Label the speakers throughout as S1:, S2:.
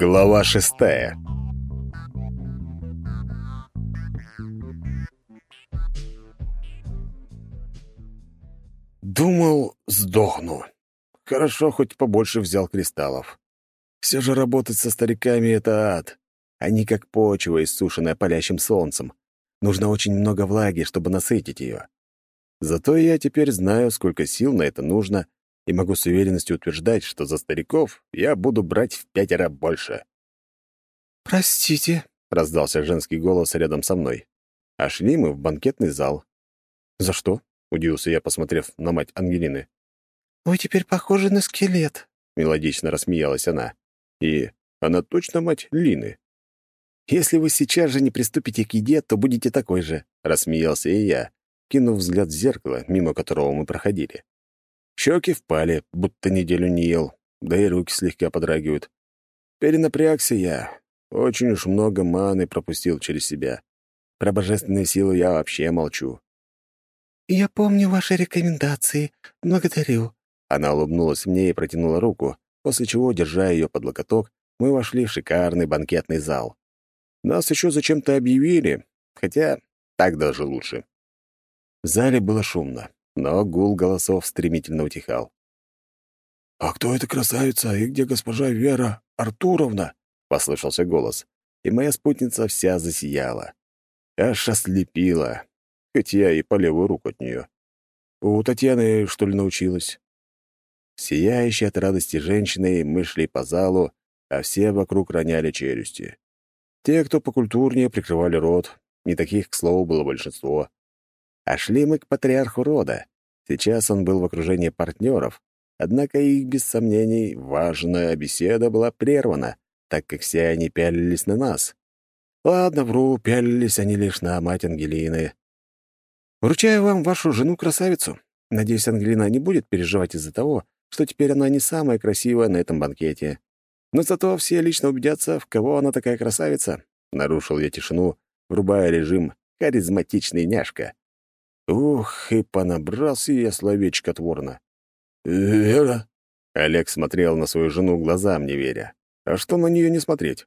S1: Глава шестая Думал, сдохну. Хорошо, хоть побольше взял кристаллов. Все же работать со стариками — это ад. Они как почва, иссушенная палящим солнцем. Нужно очень много влаги, чтобы насытить ее. Зато я теперь знаю, сколько сил на это нужно, и могу с уверенностью утверждать, что за стариков я буду брать в пятеро больше.
S2: «Простите», — раздался женский голос рядом со мной.
S1: А шли мы в банкетный зал. «За что?» — удивился я, посмотрев на мать Ангелины.
S2: «Вы теперь похожи на скелет», —
S1: мелодично рассмеялась она. И она точно мать Лины. «Если вы сейчас же не приступите к еде, то будете такой же», — рассмеялся и я, кинув взгляд в зеркало, мимо которого мы проходили. Щеки впали, будто неделю не ел, да и руки слегка подрагивают. Перенапрягся я. Очень уж много маны пропустил через себя. Про божественные силы я вообще молчу.
S2: «Я помню ваши рекомендации. Благодарю».
S1: Она улыбнулась мне и протянула руку, после чего, держа ее под локоток, мы вошли в шикарный банкетный зал. Нас еще зачем-то объявили, хотя так даже лучше. В зале было шумно, но гул голосов стремительно утихал.
S3: «А кто эта красавица и где госпожа Вера Артуровна?»
S1: — послышался голос, и моя спутница вся засияла. Аж ослепила, хоть я и по левую руку от нее. У Татьяны, что ли, научилась? Сияющие от радости женщины, мы шли по залу, а все вокруг роняли челюсти. Те, кто покультурнее, прикрывали рот. Не таких, к слову, было большинство. А шли мы к патриарху рода. Сейчас он был в окружении партнеров, однако их, без сомнений, важная беседа была прервана, так как все они пялились на нас. Ладно, вру, пялились они лишь на мать Ангелины. Вручаю вам вашу жену-красавицу. Надеюсь, Ангелина не будет переживать из-за того, что теперь она не самая красивая на этом банкете. Но зато все лично убедятся, в кого она такая красавица. Нарушил я тишину, врубая режим «харизматичный няшка». Ух, и понабрался я словечко творно.
S3: «Вера?»
S1: Олег смотрел на свою жену глазам, не веря. А что на нее не смотреть?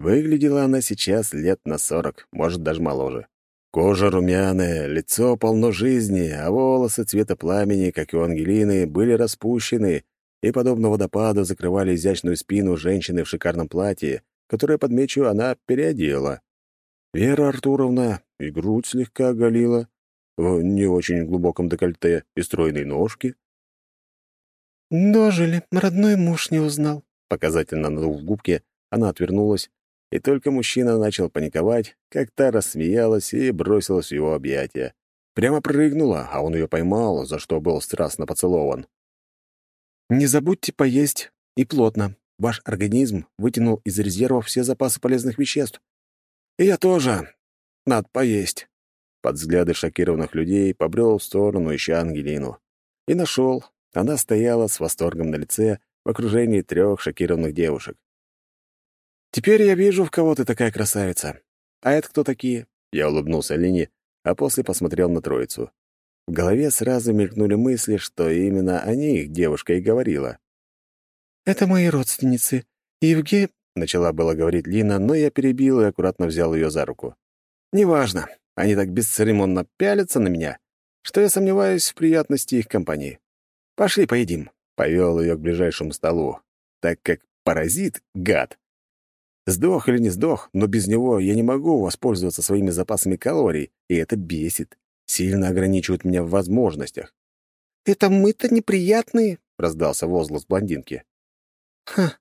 S1: Выглядела она сейчас лет на сорок, может, даже моложе. Кожа румяная, лицо полно жизни, а волосы цвета пламени, как и у Ангелины, были распущены и, подобно водопаду, закрывали изящную спину женщины в шикарном платье, которое, подмечу, она переодела. Вера Артуровна и грудь слегка оголила, в не очень глубоком декольте и стройные ножки.
S2: «Дожили, родной муж не узнал».
S1: Показательно надув губки, она отвернулась, и только мужчина начал паниковать, как та рассмеялась и бросилась в его объятия. Прямо прыгнула, а он ее поймал, за что был страстно поцелован. «Не забудьте поесть, и плотно. Ваш организм вытянул из резервов все запасы полезных веществ. И я тоже. Надо поесть». Под взгляды шокированных людей побрел в сторону, ища Ангелину. И нашел. Она стояла с восторгом на лице в окружении трех шокированных девушек. «Теперь я вижу, в кого ты такая красавица. А это кто такие?» Я улыбнулся Лине, а после посмотрел на троицу. В голове сразу мелькнули мысли, что именно о них девушка и говорила.
S2: «Это мои родственницы. Евге...» — начала было говорить Лина, но я перебил и аккуратно взял ее за руку. «Неважно. Они так бесцеремонно пялятся на меня, что я сомневаюсь в приятности их компании. Пошли поедим». Повел ее к ближайшему столу, так как паразит — гад. Сдох или не сдох, но без него я не могу воспользоваться своими запасами калорий, и это бесит. Сильно ограничивает меня в возможностях. «Это мы-то неприятные», — раздался возглас блондинки. «Ха,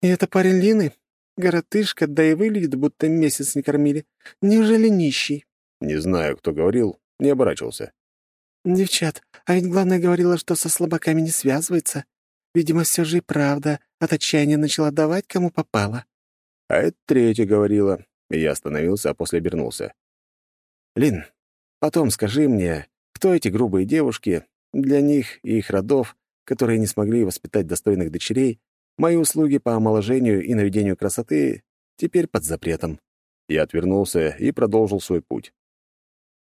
S2: и это парень Лины? Горотышка, да и выглядит, будто месяц не кормили. Неужели нищий?»
S1: Не знаю, кто говорил, не оборачивался.
S2: «Девчат, а ведь главное говорила, что со слабаками не связывается. Видимо, все же и правда от отчаяния начала давать, кому попало».
S1: А это третья говорила. Я остановился, а после обернулся. «Лин, потом скажи мне, кто эти грубые девушки? Для них и их родов, которые не смогли воспитать достойных дочерей, мои услуги по омоложению и наведению красоты теперь под запретом». Я отвернулся и продолжил свой путь.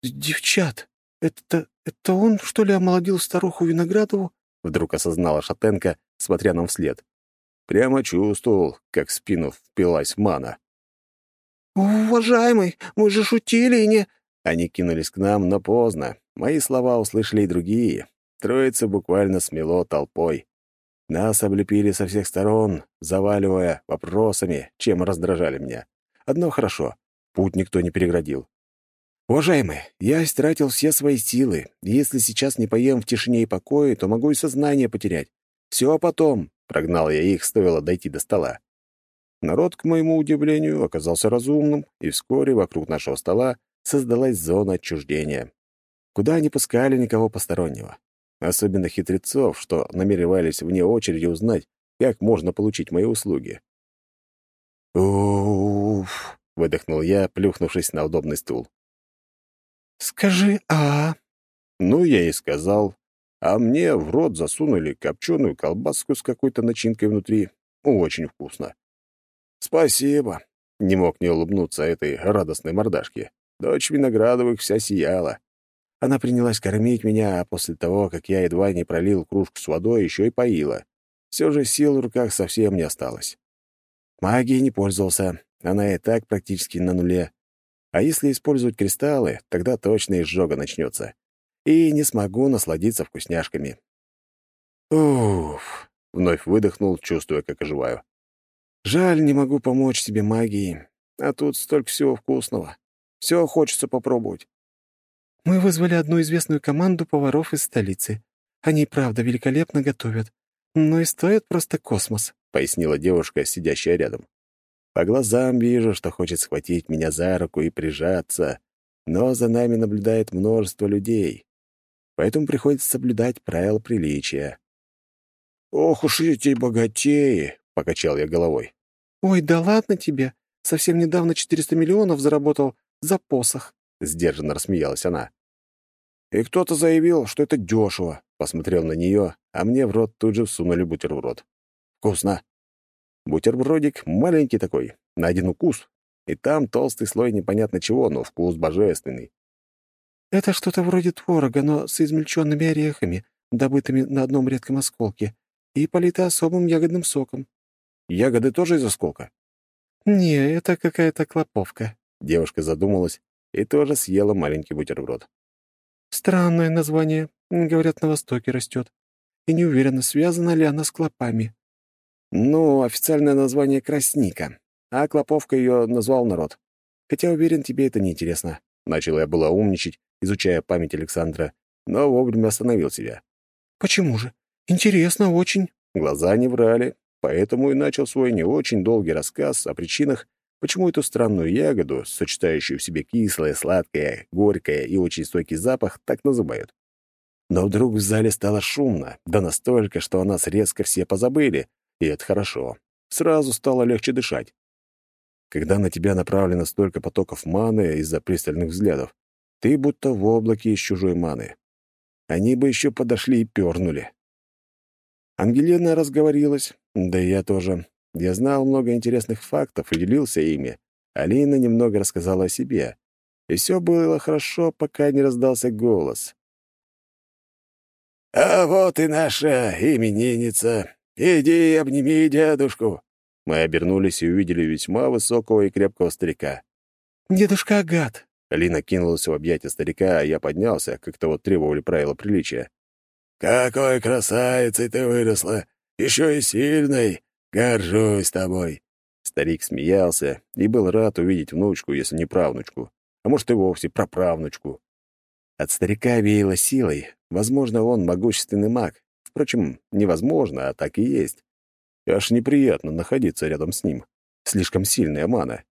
S2: «Девчат, это... это он, что ли, омолодил старуху Виноградову?»
S1: Вдруг осознала Шатенко, смотря нам вслед. Прямо чувствовал, как в спину впилась мана.
S2: «Уважаемый, мы же шутили и не...»
S1: Они кинулись к нам, но поздно. Мои слова услышали и другие. Троица буквально смело толпой. Нас облепили со всех сторон, заваливая вопросами, чем раздражали меня. Одно хорошо — путь никто не переградил. «Уважаемый, я истратил все свои силы. Если сейчас не поем в тишине и покое, то могу и сознание потерять. Все потом», — прогнал я их, стоило дойти до стола. Народ, к моему удивлению, оказался разумным, и вскоре вокруг нашего стола создалась зона отчуждения, куда не пускали никого постороннего. Особенно хитрецов, что намеревались вне очереди узнать, как можно получить мои услуги. «Уф!» — выдохнул я, плюхнувшись на удобный стул.
S2: «Скажи «а».
S1: Ну, я и сказал. А мне в рот засунули копченую колбаску с какой-то начинкой внутри. Очень вкусно. «Спасибо», — не мог не улыбнуться этой радостной мордашке. Дочь Виноградовых вся сияла. Она принялась кормить меня, а после того, как я едва не пролил кружку с водой, еще и поила. Все же сил в руках совсем не осталось. Магией не пользовался, она и так практически на нуле. А если использовать кристаллы, тогда точно изжога начнется. И не смогу насладиться вкусняшками. Уф, вновь выдохнул, чувствуя, как оживаю. Жаль, не могу помочь тебе магией. А тут столько всего вкусного. Все хочется попробовать.
S2: Мы вызвали одну известную команду поваров из столицы. Они, правда, великолепно готовят. Но и стоят просто космос», — пояснила девушка, сидящая рядом.
S1: По глазам вижу, что хочет схватить меня за руку и прижаться, но за нами наблюдает множество людей. Поэтому приходится соблюдать правила приличия. «Ох уж эти богатеи!» — покачал я головой.
S2: «Ой, да ладно тебе! Совсем недавно 400 миллионов заработал за посох». — сдержанно рассмеялась она.
S1: «И кто-то заявил, что это дешево», — посмотрел на нее, а мне в рот тут же всунули бутерброд. «Вкусно». Бутербродик маленький такой, на один укус, и там толстый слой непонятно чего, но вкус божественный.
S2: «Это что-то вроде творога, но с измельченными орехами, добытыми на одном редком осколке, и полито особым ягодным соком».
S1: «Ягоды тоже из осколка?»
S2: «Не, это какая-то клоповка».
S1: Девушка задумалась, и тоже съела маленький бутерброд.
S2: «Странное название. Говорят, на Востоке растет. И не уверена, связана ли она с клопами».
S1: «Ну, официальное название — красника, а клоповка ее назвал народ. Хотя, уверен, тебе это неинтересно». Начал я было умничать, изучая память Александра, но вовремя остановил себя.
S2: «Почему же? Интересно очень».
S1: Глаза не врали, поэтому и начал свой не очень долгий рассказ о причинах, Почему эту странную ягоду, сочетающую в себе кислое, сладкое, горькое и очень стойкий запах, так называют? Но вдруг в зале стало шумно, да настолько, что о нас резко все позабыли, и это хорошо. Сразу стало легче дышать. Когда на тебя направлено столько потоков маны из-за пристальных взглядов, ты будто в облаке из чужой маны. Они бы еще подошли и пернули. Ангелина разговорилась, да и я тоже, я знал много интересных фактов и делился ими. Алина немного рассказала о себе. И все было хорошо, пока не раздался голос. «А вот и наша именинница. Иди обними дедушку». Мы обернулись и увидели весьма высокого и крепкого старика.
S2: «Дедушка Агат».
S1: Алина кинулась в объятия старика, а я поднялся, как того требовали правила приличия. «Какой красавицей ты выросла! Еще и сильной! «Горжусь тобой!» Старик смеялся и был рад увидеть внучку, если не правнучку, а может и вовсе праправнучку. От старика веяло силой. Возможно, он могущественный маг. Впрочем, невозможно, а так и есть. Аж неприятно находиться рядом с ним. Слишком сильная мана.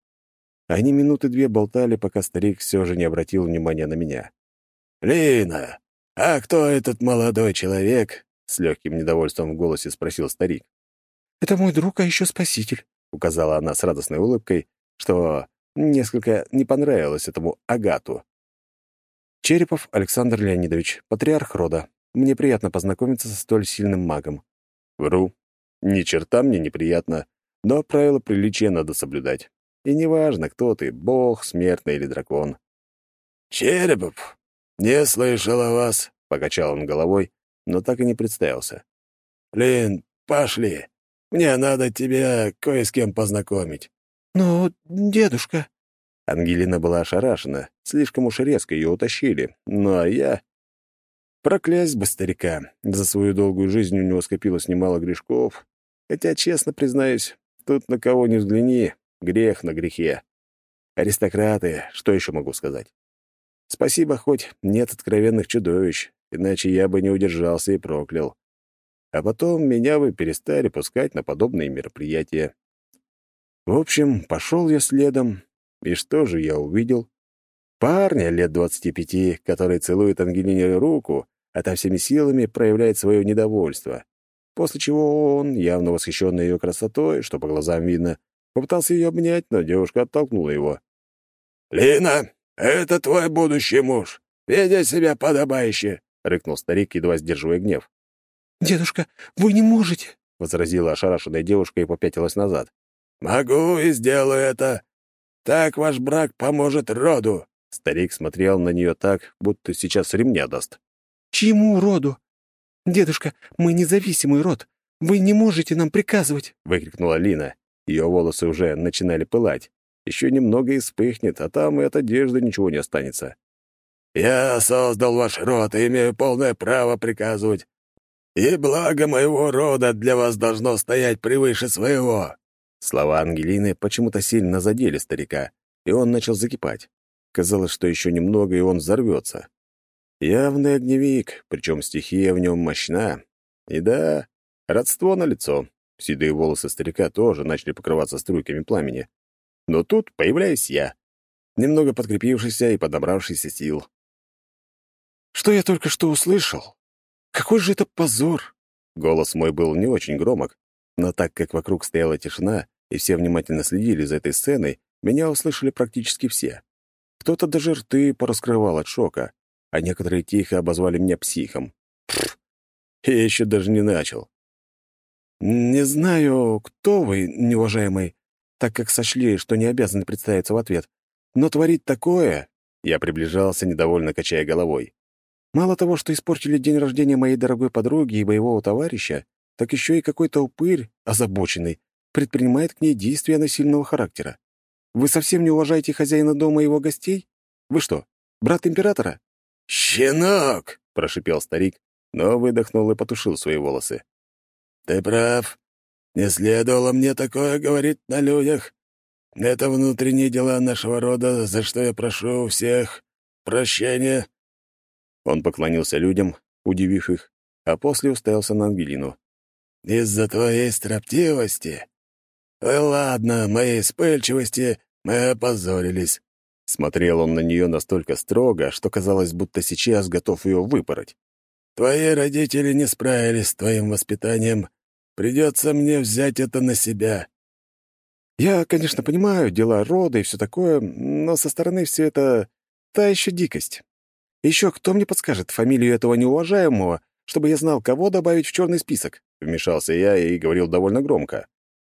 S1: Они минуты две болтали, пока старик все же не обратил внимания на меня. «Лина, а кто этот молодой человек?» — с легким недовольством в голосе спросил старик.
S2: Это мой друг, а еще спаситель», —
S1: указала она с радостной улыбкой, что несколько не понравилось этому Агату. «Черепов Александр Леонидович, патриарх рода. Мне приятно познакомиться со столь сильным магом». «Вру. Ни черта мне неприятно, но правила приличия надо соблюдать. И неважно, кто ты, бог, смертный или дракон». «Черепов, не слышал о вас», — покачал он головой, но так и не представился. «Лин, пошли.
S3: Мне надо тебя кое с кем познакомить».
S2: «Но, дедушка...» Ангелина была ошарашена. Слишком уж резко ее утащили. Ну а я... Проклясть бы старика. За свою долгую жизнь у него скопилось немало грешков. Хотя, честно признаюсь, тут на кого ни взгляни, грех на грехе. Аристократы, что еще могу сказать? Спасибо, хоть нет откровенных чудовищ, иначе я бы не удержался и проклял. А потом меня бы перестали пускать на подобные мероприятия. В общем, пошел я следом, и что же я увидел? Парня лет двадцати пяти, который целует Ангелине руку, а та всеми силами проявляет свое недовольство. После чего он, явно восхищенный ее красотой, что по глазам видно, попытался ее обнять, но девушка оттолкнула его.
S3: «Лина, это твой будущий муж. Веди себя подобающе!» — рыкнул старик, едва сдерживая гнев.
S2: «Дедушка, вы не можете!»
S1: — возразила ошарашенная девушка и попятилась назад.
S3: «Могу и сделаю это. Так ваш брак поможет роду!»
S1: Старик смотрел на нее так, будто сейчас ремня даст.
S2: «Чему роду? Дедушка, мы независимый род. Вы не можете нам приказывать!» — выкрикнула Лина.
S1: Ее волосы уже начинали пылать. Еще немного и вспыхнет, а там и от одежды ничего не останется.
S3: «Я создал ваш род и имею полное право приказывать. И благо моего рода для вас должно стоять превыше своего».
S1: Слова Ангелины почему-то сильно задели старика, и он начал закипать. Казалось, что еще немного, и он взорвется. Явный огневик, причем стихия в нем мощна. И да, родство на лицо. Седые волосы старика тоже начали покрываться струйками пламени. Но тут появляюсь я, немного подкрепившийся и подобравшийся сил.
S2: «Что я только что услышал? Какой же это позор!»
S1: Голос мой был не очень громок, но так как вокруг стояла тишина, и все внимательно следили за этой сценой, меня услышали практически все. Кто-то даже рты пораскрывал от шока, а некоторые тихо обозвали меня психом. Пфф, я еще даже не начал.
S2: «Не знаю, кто вы, неуважаемый, так как сочли, что не обязаны представиться в ответ. Но творить такое...»
S1: Я приближался, недовольно качая головой.
S2: «Мало того, что испортили день рождения моей дорогой подруги и боевого товарища, так еще и какой-то упырь, озабоченный, предпринимает к ней действия насильного характера. Вы совсем не уважаете хозяина дома и его гостей? Вы что, брат императора?»
S3: «Щенок!»
S1: — прошипел старик, но выдохнул и потушил свои волосы.
S3: «Ты прав. Не следовало мне такое говорить на людях. Это внутренние дела нашего рода, за что я прошу у всех прощения».
S1: Он поклонился людям, удивив их, а после уставился на Ангелину.
S3: «Из-за твоей строптивости? Ой, ладно, моей вспыльчивости мы опозорились».
S1: Смотрел он на нее настолько строго, что казалось, будто сейчас готов ее выпороть.
S3: «Твои родители не справились с твоим воспитанием, Придется мне взять это на себя.
S2: Я, конечно, понимаю дела рода и все такое, но со стороны все это та еще дикость. Еще кто мне подскажет фамилию этого неуважаемого, чтобы я знал, кого добавить в черный список?»
S1: Вмешался я и говорил довольно громко.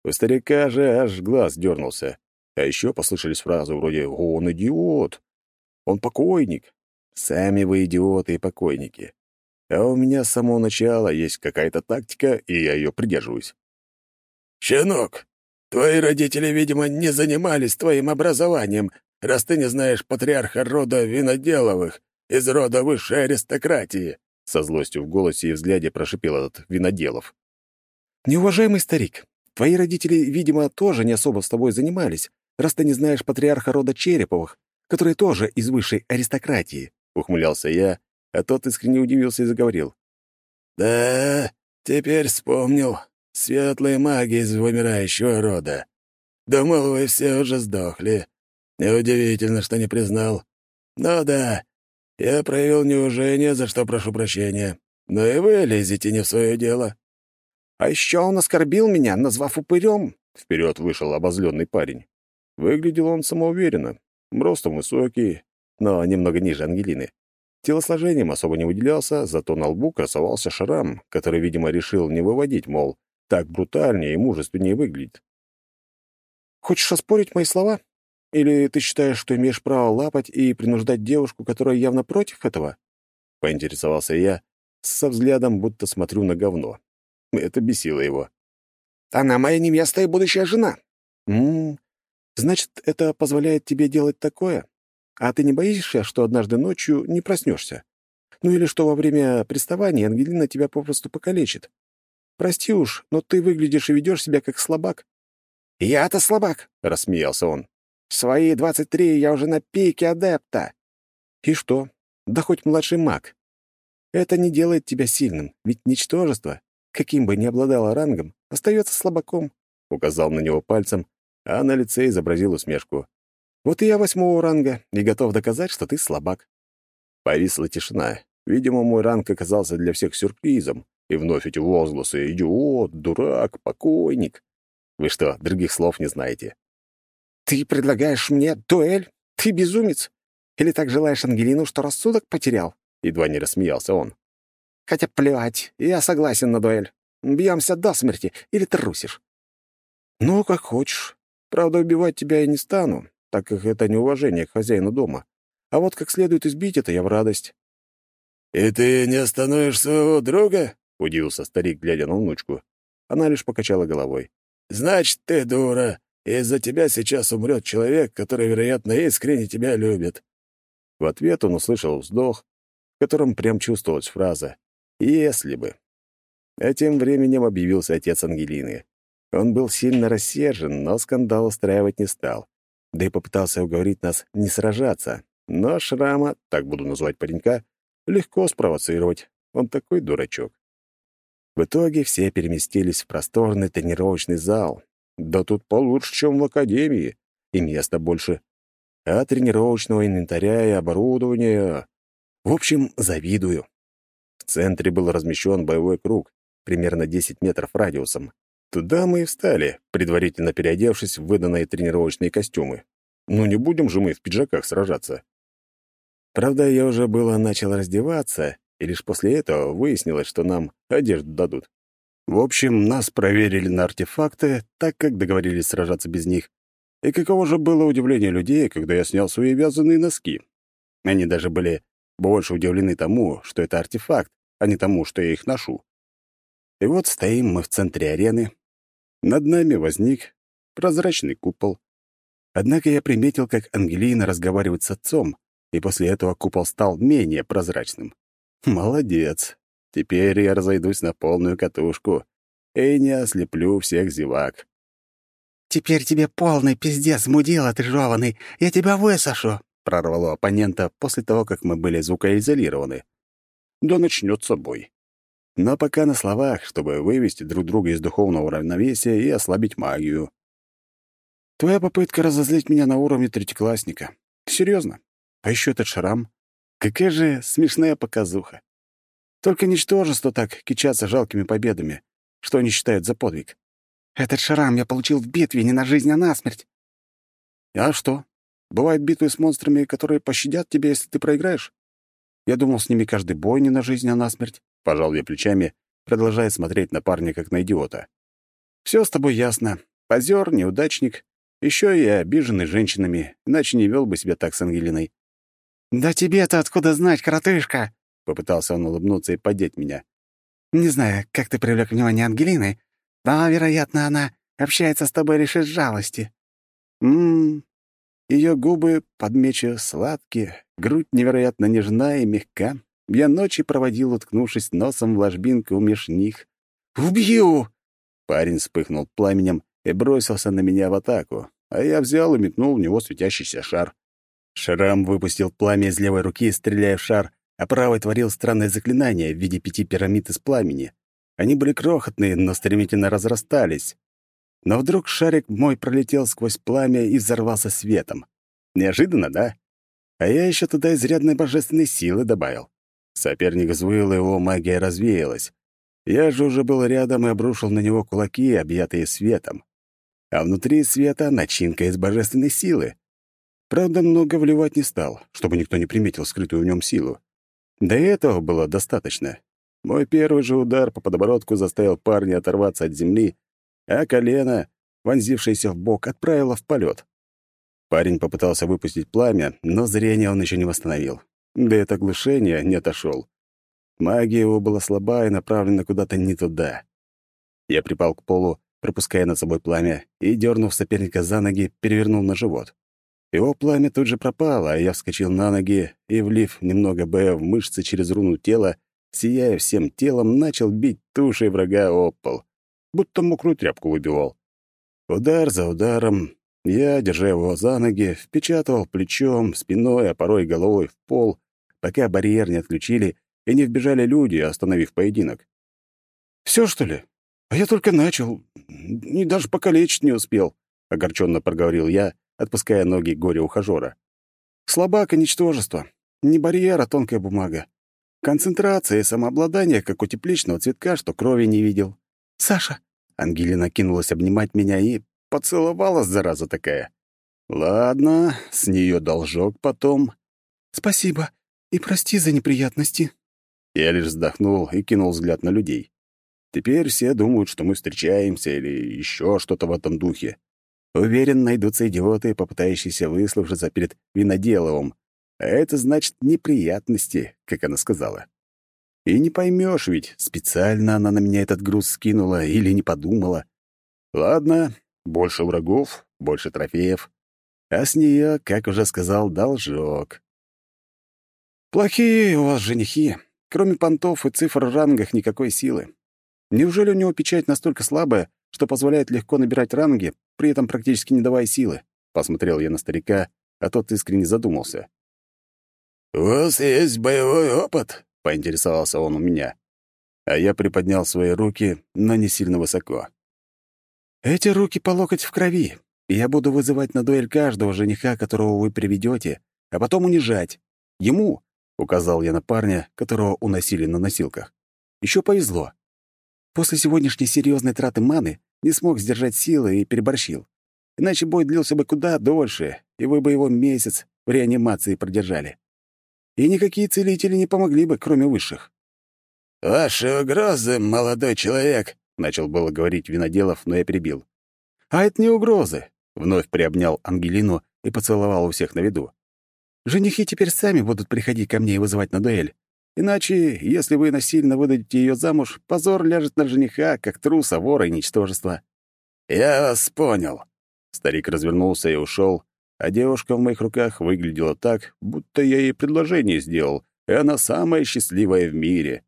S1: У старика же аж глаз дернулся. А еще послышались фразы вроде «Он идиот!» «Он покойник!» «Сами вы идиоты и покойники!» А у меня с самого начала есть какая-то тактика, и я ее придерживаюсь.
S3: «Щенок, твои родители, видимо, не занимались твоим образованием, раз ты не знаешь патриарха рода Виноделовых из рода высшей аристократии»,
S1: со злостью в голосе и взгляде прошипел этот Виноделов.
S2: «Неуважаемый старик, твои родители, видимо, тоже не особо с тобой занимались, раз ты не знаешь патриарха рода Череповых, который тоже из высшей аристократии»,
S1: ухмылялся я, а тот искренне удивился и заговорил.
S3: «Да, теперь вспомнил. Светлые маги из вымирающего рода. Думал, вы все уже сдохли. Неудивительно, что не признал. Ну да, я проявил неуважение, за что прошу прощения. Но и вы лезете не в свое дело».
S2: «А еще он оскорбил меня, назвав упырем», —
S1: вперед вышел обозленный парень. Выглядел он самоуверенно, ростом высокий, но немного ниже Ангелины. Телосложением особо не выделялся, зато на лбу красовался шрам, который, видимо, решил не выводить, мол, так брутальнее и мужественнее выглядит.
S2: «Хочешь оспорить мои слова? Или ты считаешь, что имеешь право лапать и принуждать девушку, которая явно против этого?»
S1: Поинтересовался я, со взглядом, будто смотрю на говно. Это бесило его.
S2: Она моя невеста и будущая жена». «М -м, значит, это позволяет тебе делать такое? А ты не боишься, что однажды ночью не проснешься? Ну или что во время приставания Ангелина тебя попросту покалечит? Прости уж, но ты выглядишь и ведешь себя как слабак». «Я-то слабак», — рассмеялся он. «В свои двадцать три я уже на пике адепта». «И что? Да хоть младший маг. Это не делает тебя сильным, ведь ничтожество, каким бы ни обладало рангом, остается слабаком», — указал на него пальцем, а на лице изобразил усмешку. «Вот и я восьмого ранга и готов доказать, что ты слабак». Повисла тишина. Видимо, мой ранг оказался для всех сюрпризом, и вновь эти возгласы «идиот», «дурак», «покойник». Вы что, других слов не знаете? «Ты предлагаешь мне дуэль? Ты безумец? Или так желаешь Ангелину, что рассудок потерял?» Едва не рассмеялся он. «Хотя плевать, я согласен на дуэль. Бьемся до смерти, или трусишь?» «Ну, как хочешь. Правда, убивать тебя я не стану, так как это неуважение к хозяину дома. А вот как следует избить это я в радость».
S3: «И ты не остановишь своего друга?»
S1: — удивился старик, глядя на внучку. Она лишь покачала головой.
S3: «Значит, ты дура, из-за тебя сейчас умрет человек, который, вероятно, искренне тебя любит».
S1: В ответ он услышал вздох, в котором прям чувствовалась фраза «если бы». А тем временем объявился отец Ангелины. Он был сильно рассержен, но скандал устраивать не стал. Да и попытался уговорить нас не сражаться. Но Шрама, так буду называть паренька, легко спровоцировать. Он такой дурачок. В итоге все переместились в просторный тренировочный зал. Да тут получше, чем в академии, и места больше. А тренировочного инвентаря и оборудования... В общем, завидую. Центре был размещен боевой круг, примерно 10 метров радиусом. Туда мы и встали, предварительно переодевшись в выданные тренировочные костюмы. Ну не будем же мы в пиджаках сражаться. Правда, я уже было начал раздеваться, и лишь после этого выяснилось, что нам одежду дадут. В общем, нас проверили на артефакты, так как договорились сражаться без них. И каково же было удивление людей, когда я снял свои вязаные носки. Они даже были больше удивлены тому, что это артефакт, а не тому, что я их ношу. И вот стоим мы в центре арены. Над нами возник прозрачный купол. Однако я приметил, как Ангелина разговаривает с отцом, и после этого купол стал менее прозрачным. Молодец. Теперь я разойдусь на полную катушку и не ослеплю всех зевак.
S2: «Теперь тебе полный пиздец, мудила ты я тебя высошу!»
S1: — прорвало оппонента после того, как мы были звукоизолированы. Да начнется бой. Но пока на словах, чтобы вывести друг друга из духовного равновесия и ослабить магию. Твоя попытка разозлить меня на уровне третьеклассника. Серьезно? А еще этот шрам. Какая же смешная показуха. Только ничтожество так кичатся жалкими победами, что они считают за подвиг.
S2: Этот шрам я получил в битве не на жизнь, а на смерть.
S1: А что? Бывают битвы с монстрами, которые пощадят тебя, если ты проиграешь? Я думал, с ними каждый бой не на жизнь, а на смерть. Пожал я плечами, продолжая смотреть на парня как на идиота. Все с тобой ясно. Позер, неудачник, еще и обиженный женщинами, иначе не вел бы себя так с Ангелиной.
S2: «Да тебе-то откуда знать, коротышка?»
S1: Попытался он улыбнуться и поддеть меня.
S2: «Не знаю, как ты привлек внимание Ангелины, но, вероятно, она общается с тобой лишь из жалости».
S1: «Ммм, ее губы подмечу сладкие, грудь невероятно нежна и мягка. Я ночи проводил, уткнувшись носом в ложбинку меж них.
S2: «Убью!»
S1: Парень вспыхнул пламенем и бросился на меня в атаку, а я взял и метнул в него светящийся шар. Шрам выпустил пламя из левой руки, стреляя в шар, а правой творил странное заклинание в виде пяти пирамид из пламени. Они были крохотные, но стремительно разрастались. Но вдруг шарик мой пролетел сквозь пламя и взорвался светом. Неожиданно, да? А я еще туда изрядной божественной силы добавил. Соперник взвыл, его магия развеялась. Я же уже был рядом и обрушил на него кулаки, объятые светом. А внутри света — начинка из божественной силы. Правда, много вливать не стал, чтобы никто не приметил скрытую в нем силу. Да и этого было достаточно. Мой первый же удар по подбородку заставил парня оторваться от земли, а колено, вонзившееся в бок, отправило в полет. Парень попытался выпустить пламя, но зрение он еще не восстановил. Да и от оглушения не отошел. Магия его была слаба и направлена куда-то не туда. Я припал к полу пропуская над собой пламя, и, дернув соперника за ноги, перевернул на живот. Его пламя тут же пропало, а я вскочил на ноги и, влив немного Б в мышцы через руну тела, сияя всем телом, начал бить тушей врага об пол, будто мокрую тряпку выбивал. Удар за ударом я, держа его за ноги, впечатывал плечом, спиной, а порой головой в пол, пока барьер не отключили и не вбежали люди, остановив поединок.
S2: «Все, что ли? А я только начал. И даже покалечить не успел», — огорченно проговорил я, отпуская ноги горе-ухажера. «Слабак и ничтожество. Не барьер, а тонкая бумага. Концентрация и самообладание, как у тепличного цветка, что крови не видел. Саша!» Ангелина кинулась обнимать меня и поцеловала, зараза такая. «Ладно, с нее должок потом». «Спасибо и прости за неприятности». Я лишь вздохнул и кинул взгляд на людей. Теперь все думают, что мы встречаемся или еще что-то в этом духе. Уверен, найдутся идиоты, попытающиеся выслужиться перед Виноделовым. А это значит неприятности, как она сказала. И не поймешь ведь, специально она на меня этот груз скинула или не подумала. Ладно, больше врагов, больше трофеев. А с нее, как уже сказал, должок. Плохие у вас женихи. Кроме понтов и цифр в рангах никакой силы. Неужели у него печать настолько слабая, что позволяет легко набирать ранги, при этом практически не давая силы?» Посмотрел я на старика, а тот искренне задумался.
S3: «У вас есть боевой опыт?» — поинтересовался он у меня.
S1: А я приподнял свои руки, но не сильно высоко.
S2: «Эти руки по локоть в крови. Я буду вызывать на дуэль каждого жениха, которого вы приведете, а потом унижать. Ему, — указал я на парня, которого уносили на носилках, — еще повезло. После сегодняшней серьезной траты маны не смог сдержать силы и переборщил. Иначе бой длился бы куда дольше, и вы бы его месяц в реанимации продержали. И никакие целители не помогли бы, кроме высших.
S3: «Ваши угрозы, молодой человек», — начал было говорить Виноделов, но я перебил.
S2: «А это не угрозы», — вновь приобнял Ангелину и поцеловал у всех на виду. «Женихи теперь сами будут приходить ко мне и вызывать на дуэль. Иначе, если вы насильно выдадите ее замуж, позор ляжет на жениха, как труса, вора и ничтожество».
S3: «Я вас понял».
S1: Старик развернулся и ушел, а девушка в моих руках выглядела так, будто я ей предложение сделал, и она самая счастливая в мире.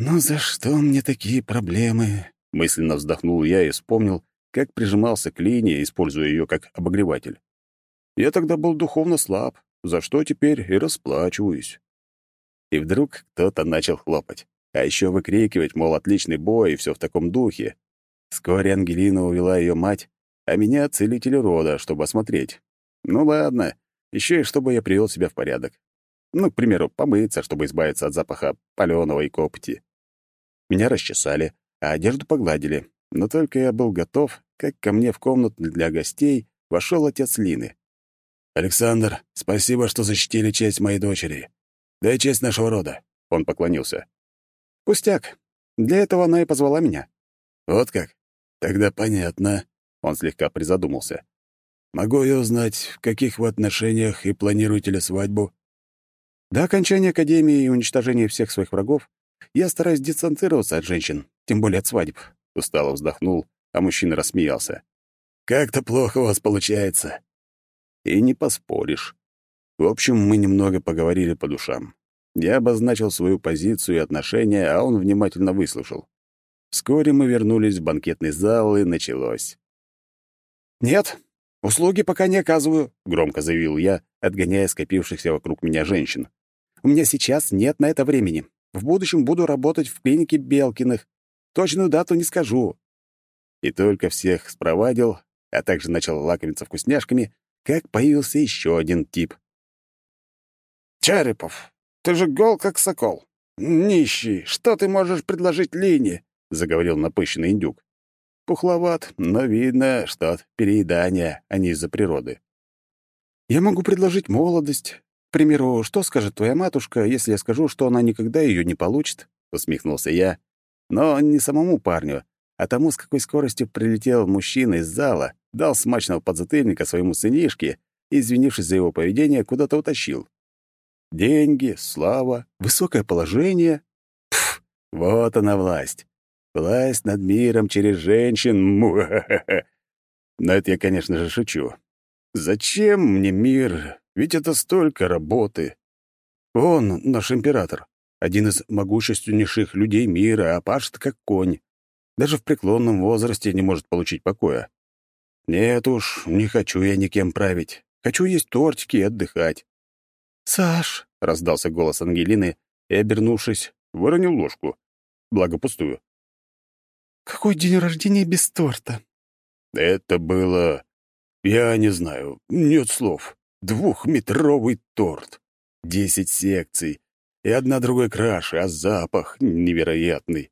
S2: «Ну за что мне такие проблемы?» — мысленно вздохнул я и вспомнил, как прижимался к линии, используя ее как обогреватель. Я тогда был духовно слаб, за что теперь и расплачиваюсь. И вдруг кто-то начал хлопать. А еще выкрикивать, мол, отличный бой и все в таком духе. Вскоре Ангелина увела ее мать, а меня — целитель рода, чтобы осмотреть. Ну ладно, еще и чтобы я привел себя в порядок. Ну, к примеру, помыться, чтобы избавиться от запаха палёного и копоти. Меня расчесали, а одежду погладили. Но только я был готов, как ко мне в комнату для гостей вошел отец Лины.
S3: «Александр, спасибо, что защитили честь моей дочери. Да и честь нашего рода», — он поклонился.
S2: «Пустяк. Для этого она и позвала меня».
S3: «Вот как? Тогда понятно», — он слегка призадумался. «Могу я узнать, в каких вы отношениях и планируете ли свадьбу?»
S2: До окончания Академии и уничтожения всех своих врагов я стараюсь дистанцироваться от женщин, тем более от свадеб», — устало вздохнул, а мужчина рассмеялся.
S3: «Как-то плохо у вас получается».
S1: «И не поспоришь. В общем, мы немного поговорили по душам. Я обозначил свою позицию и отношения, а он внимательно выслушал. Вскоре мы вернулись в банкетный зал, и началось.
S2: «Нет, услуги пока не оказываю», — громко заявил я, отгоняя скопившихся вокруг меня женщин. «У меня сейчас нет на это времени. В будущем буду работать в клинике Белкиных. Точную дату не скажу».
S1: И только всех спровадил, а также начал лакомиться вкусняшками, как появился еще один тип —
S2: «Черепов, ты же гол, как сокол. Нищий, что ты можешь предложить Лине?» — заговорил напыщенный индюк.
S1: Пухловат, но видно, что от переедания, а не из-за природы.
S2: «Я могу предложить молодость. К примеру, что скажет твоя матушка, если я скажу, что она никогда ее не получит?» — усмехнулся я. Но не самому парню, а тому, с какой скоростью прилетел мужчина из зала, дал смачного подзатыльника своему сынишке и, извинившись за его поведение, куда-то утащил. Деньги, слава, высокое положение. Пф, вот она власть.
S1: Власть над миром через женщин. Муа-ха-ха. Но это я, конечно же, шучу. Зачем мне мир? Ведь это столько работы. Он, наш император, один из могущественнейших людей мира, а пашет как конь. Даже в преклонном возрасте не может получить покоя. Нет уж, не хочу я никем править. Хочу есть тортики и отдыхать.
S2: «Саш!»
S1: — раздался голос Ангелины, и, обернувшись, выронил ложку. Благо пустую.
S2: «Какой день рождения без торта?»
S1: Это было... Я не знаю, нет слов. Двухметровый торт. Десять секций. И одна другой краше, а запах невероятный.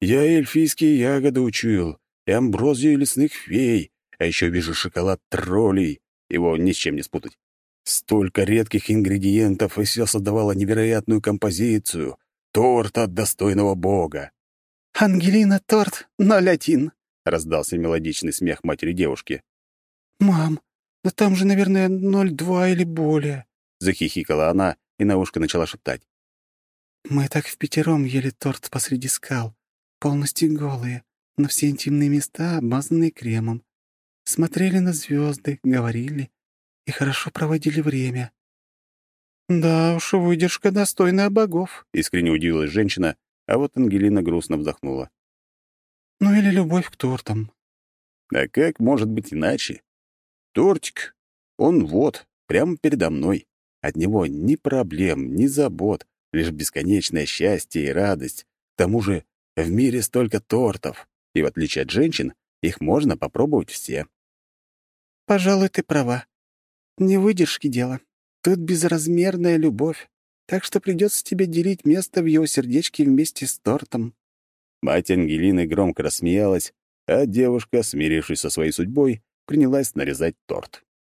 S1: Я эльфийские ягоды учуял, и амброзию лесных фей, а еще вижу шоколад троллей. Его ни с чем не спутать. Столько редких ингредиентов, и все создавало невероятную композицию. Торт от достойного бога.
S2: «Ангелина, торт, ноль один», —
S1: раздался мелодичный смех матери девушки.
S2: «Мам, да там же, наверное, ноль два или более», —
S1: захихикала она и на ушко начала шептать.
S2: «Мы так в пятером ели торт посреди скал, полностью голые, но все интимные места обмазанные кремом. Смотрели на звезды, говорили и хорошо проводили время». «Да уж, выдержка достойная богов», —
S1: искренне удивилась женщина, а вот Ангелина грустно вздохнула.
S2: «Ну или любовь к тортам».
S1: «А как может быть иначе? Тортик, он вот, прямо передо мной. От него ни проблем, ни забот, лишь бесконечное счастье и радость. К тому же в мире столько тортов, и в отличие от женщин, их можно попробовать все.
S2: «Пожалуй, ты права. Не выдержки дело. Тут безразмерная любовь, так что придется тебе делить место в его сердечке вместе с тортом».
S1: Мать Ангелины громко рассмеялась, а девушка, смирившись со своей судьбой, принялась нарезать торт.